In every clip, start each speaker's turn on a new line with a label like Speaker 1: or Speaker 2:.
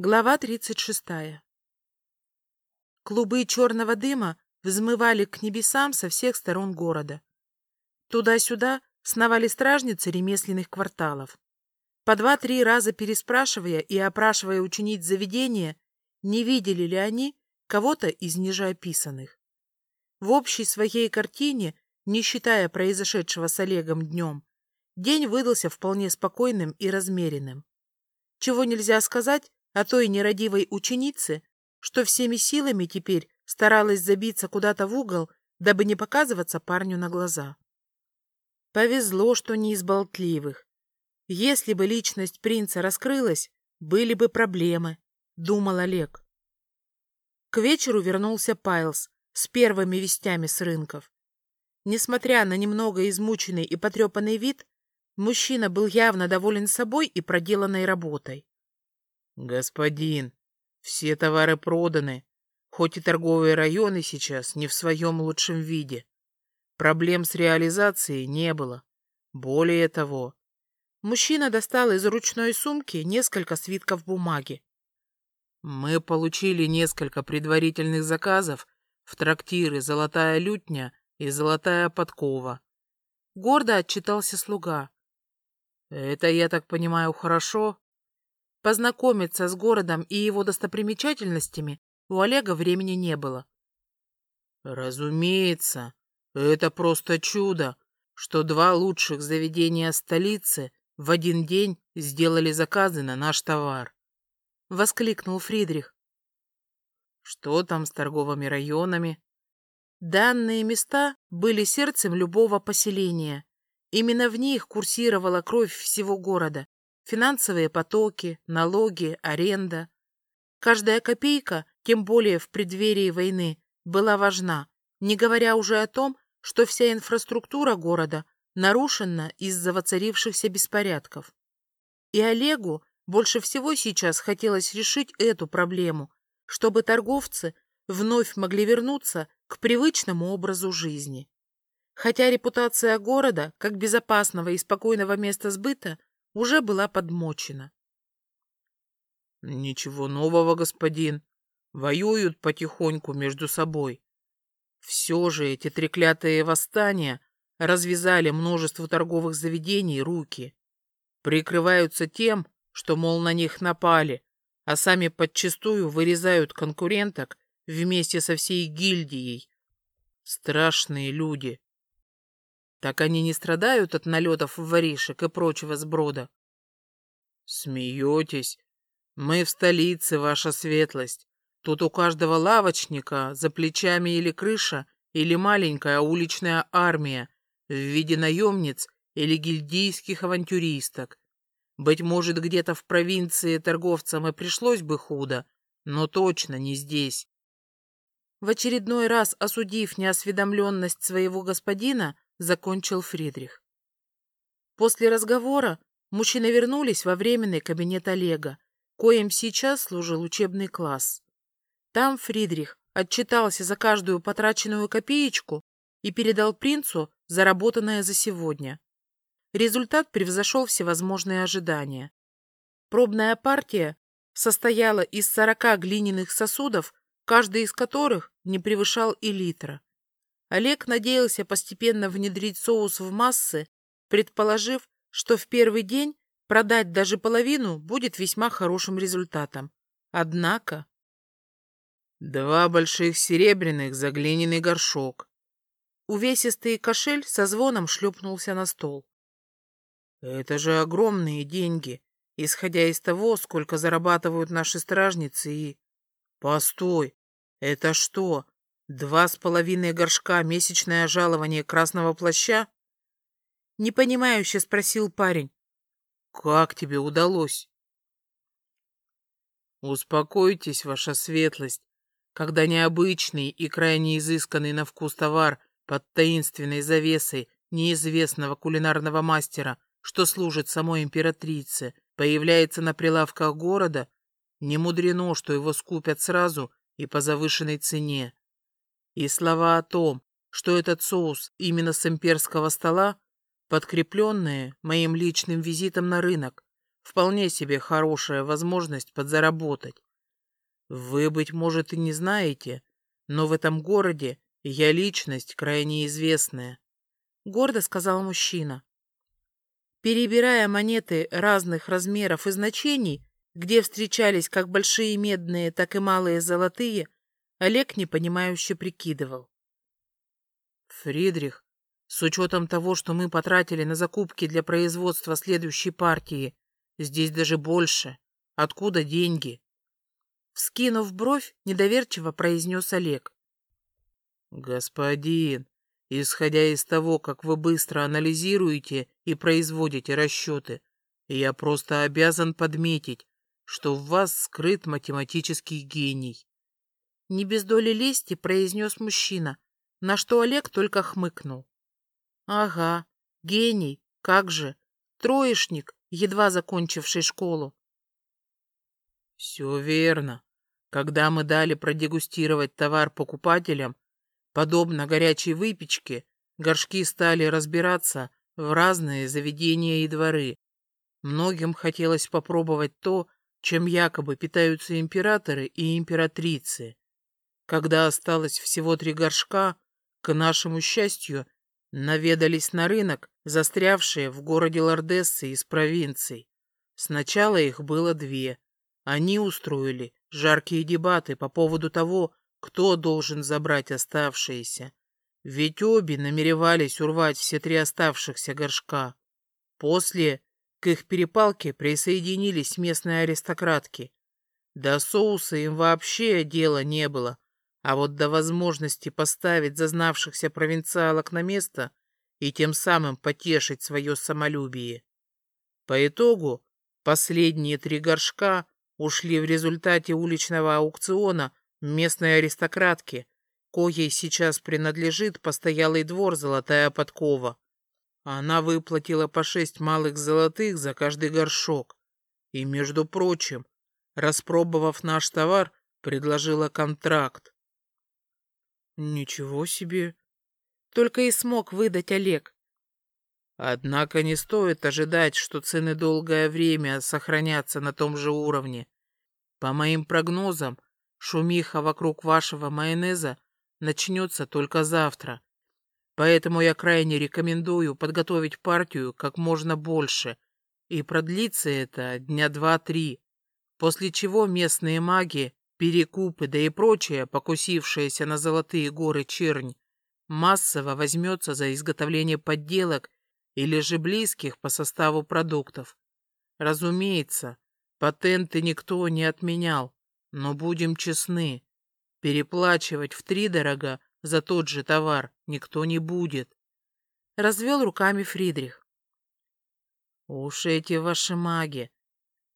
Speaker 1: Глава 36. Клубы черного дыма взмывали к небесам со всех сторон города. Туда-сюда сновали стражницы ремесленных кварталов. По два-три раза переспрашивая и опрашивая учениц заведения, не видели ли они кого-то из нижеописанных. В общей своей картине, не считая произошедшего с Олегом днем, день выдался вполне спокойным и размеренным. Чего нельзя сказать о той нерадивой ученице, что всеми силами теперь старалась забиться куда-то в угол, дабы не показываться парню на глаза. Повезло, что не из болтливых. Если бы личность принца раскрылась, были бы проблемы, думал Олег. К вечеру вернулся Пайлс с первыми вестями с рынков. Несмотря на немного измученный и потрепанный вид, мужчина был явно доволен собой и проделанной работой.
Speaker 2: «Господин, все товары проданы, хоть и торговые районы сейчас не в своем лучшем виде. Проблем с реализацией не было. Более того,
Speaker 1: мужчина достал из ручной сумки несколько свитков бумаги.
Speaker 2: Мы получили несколько предварительных заказов в трактиры «Золотая лютня» и «Золотая подкова».
Speaker 1: Гордо отчитался слуга.
Speaker 2: Это, я так понимаю, хорошо?
Speaker 1: Познакомиться с городом и его достопримечательностями у Олега времени не было.
Speaker 2: Разумеется, это просто чудо, что два лучших заведения столицы в один день сделали заказы на наш товар.
Speaker 1: Воскликнул Фридрих.
Speaker 2: Что там с торговыми районами?
Speaker 1: Данные места были сердцем любого поселения. Именно в них курсировала кровь всего города, финансовые потоки, налоги, аренда. Каждая копейка, тем более в преддверии войны, была важна, не говоря уже о том, что вся инфраструктура города нарушена из-за воцарившихся беспорядков. И Олегу больше всего сейчас хотелось решить эту проблему, чтобы торговцы вновь могли вернуться к привычному образу жизни. Хотя репутация города, как безопасного и спокойного места сбыта, уже была подмочена.
Speaker 2: Ничего нового, господин. Воюют потихоньку между собой. Все же эти треклятые восстания развязали множество торговых заведений руки. Прикрываются тем, что, мол, на них напали, а сами подчистую вырезают конкуренток вместе со всей гильдией. Страшные люди. Так они не страдают от налетов воришек и прочего сброда? Смеетесь? Мы в столице, ваша светлость. Тут у каждого лавочника за плечами или крыша, или маленькая уличная армия в виде наемниц или гильдийских авантюристок. Быть может, где-то в провинции торговцам и пришлось бы худо, но точно не здесь.
Speaker 1: В очередной раз осудив неосведомленность своего господина, закончил Фридрих. После разговора мужчины вернулись во временный кабинет Олега, коим сейчас служил учебный класс. Там Фридрих отчитался за каждую потраченную копеечку и передал принцу заработанное за сегодня. Результат превзошел всевозможные ожидания. Пробная партия состояла из сорока глиняных сосудов, каждый из которых не превышал и литра. Олег надеялся постепенно внедрить соус в массы, предположив, что в первый день продать даже половину будет весьма хорошим результатом. Однако...
Speaker 2: Два больших серебряных за глиняный горшок.
Speaker 1: Увесистый кошель со звоном шлепнулся на стол.
Speaker 2: Это же огромные деньги, исходя из того, сколько зарабатывают наши стражницы и... Постой, это что, Два с половиной горшка месячное жалование красного плаща?
Speaker 1: Непонимающе спросил парень.
Speaker 2: Как тебе удалось? Успокойтесь, ваша светлость. Когда необычный и крайне изысканный на вкус товар под таинственной завесой неизвестного кулинарного мастера, что служит самой императрице, появляется на прилавках города, не мудрено, что его скупят сразу и по завышенной цене. И слова о том, что этот соус именно с имперского стола, подкрепленные моим личным визитом на рынок, вполне себе хорошая возможность подзаработать. Вы, быть может, и не знаете, но в этом городе я личность крайне известная, — гордо сказал мужчина. Перебирая монеты разных размеров и значений, где встречались как большие медные, так и малые золотые, Олег непонимающе прикидывал. Фридрих, с учетом того, что мы потратили на закупки для производства следующей партии, здесь даже больше. Откуда деньги? Вскинув бровь, недоверчиво произнес Олег. Господин, исходя из того, как вы быстро анализируете и производите расчеты, я просто обязан подметить, что в вас скрыт математический гений. Не без доли лести произнес мужчина, на что Олег только хмыкнул. Ага, гений, как же, троечник, едва закончивший школу. Все верно. Когда мы дали продегустировать товар покупателям, подобно горячей выпечке, горшки стали разбираться в разные заведения и дворы. Многим хотелось попробовать то, чем якобы питаются императоры и императрицы. Когда осталось всего три горшка, к нашему счастью, наведались на рынок, застрявшие в городе Лордессы из провинций. Сначала их было две. Они устроили жаркие дебаты по поводу того, кто должен забрать оставшиеся. Ведь обе намеревались урвать все три оставшихся горшка. После к их перепалке присоединились местные аристократки. До соуса им вообще дела не было, а вот до возможности поставить зазнавшихся провинциалок на место и тем самым потешить свое самолюбие. По итогу последние три горшка ушли в результате уличного аукциона местной аристократки, коей сейчас принадлежит постоялый двор «Золотая подкова». Она выплатила по шесть малых золотых за каждый горшок. И, между прочим, распробовав наш товар, предложила контракт. Ничего себе! Только и смог выдать Олег. Однако не стоит ожидать, что цены долгое время сохранятся на том же уровне. По моим прогнозам, шумиха вокруг вашего майонеза начнется только завтра. Поэтому я крайне рекомендую подготовить партию как можно больше, и продлится это дня два-три, после чего местные маги, перекупы да и прочее, покусившееся на золотые горы чернь, массово возьмется за изготовление подделок или же близких по составу продуктов. Разумеется, патенты никто не отменял, но будем честны, переплачивать втридорога за тот же товар никто не будет. Развел руками Фридрих. Уж эти ваши маги.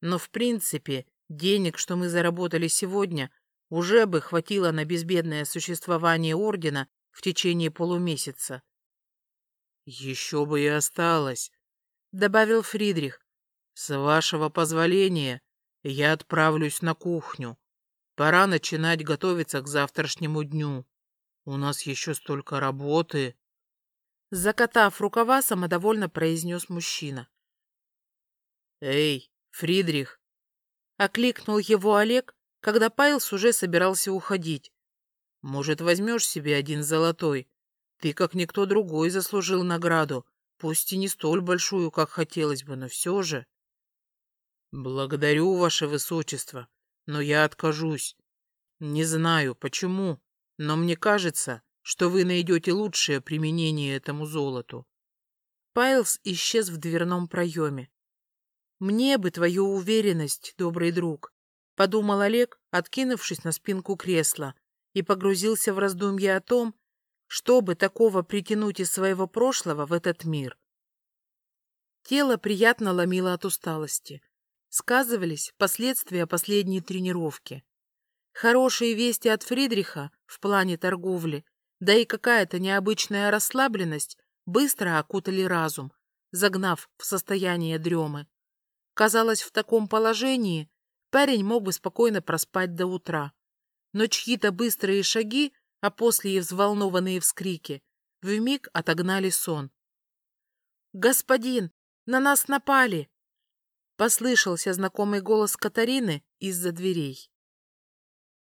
Speaker 2: Но, в принципе, денег, что мы заработали сегодня, уже бы хватило на безбедное существование Ордена в течение полумесяца. Еще бы и осталось, — добавил Фридрих. С вашего позволения я отправлюсь на кухню. Пора начинать готовиться к завтрашнему дню. У нас еще столько работы. Закатав рукава, самодовольно произнес мужчина. Эй, Фридрих! Окликнул его Олег, когда Пайлс уже собирался уходить. Может, возьмешь себе один золотой? Ты, как никто другой, заслужил награду, пусть и не столь большую, как хотелось бы, но все же. Благодарю, ваше высочество, но я откажусь. Не знаю, почему, но мне кажется, что вы найдете лучшее применение этому золоту. Пайлс исчез в дверном проеме. «Мне бы твою уверенность, добрый друг», — подумал Олег, откинувшись на спинку кресла, и погрузился в раздумья о том, чтобы такого притянуть из своего прошлого в этот мир. Тело приятно ломило от усталости. Сказывались последствия последней тренировки. Хорошие вести от Фридриха в плане торговли, да и какая-то необычная расслабленность быстро окутали разум, загнав в состояние дремы. Казалось, в таком положении парень мог бы спокойно проспать до утра. Но чьи-то быстрые шаги, а после и взволнованные вскрики, вмиг отогнали сон. «Господин, на нас напали!»
Speaker 1: Послышался знакомый голос Катарины из-за дверей.